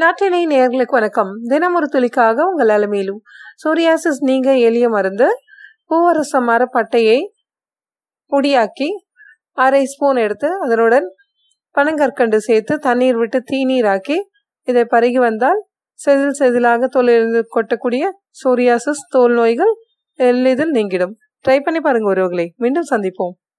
நாட்டினை நேர்களுக்கு வணக்கம். தினம் ஒரு துளிக்காக உங்கள் அலமையிலும் சோரியாசிஸ் நீங்க எளிய மருந்து. பூவரச மரப்பட்டையை பொடியாக்கி அரை ஸ்பூன் எடுத்து அதனுடன் பனங்கற்கண்டு சேர்த்து தண்ணீர் விட்டு தீநீராக்கி இதை பருகி வந்தால் செதில் செதிலாக தோலிலிருந்து கொட்டக்கூடிய சோரியாசிஸ் தோல் நோய்கள் எளிதில் நீங்கிடும். ட்ரை பண்ணி பாருங்க ஒருவர்களை மீண்டும் சந்திப்போம்.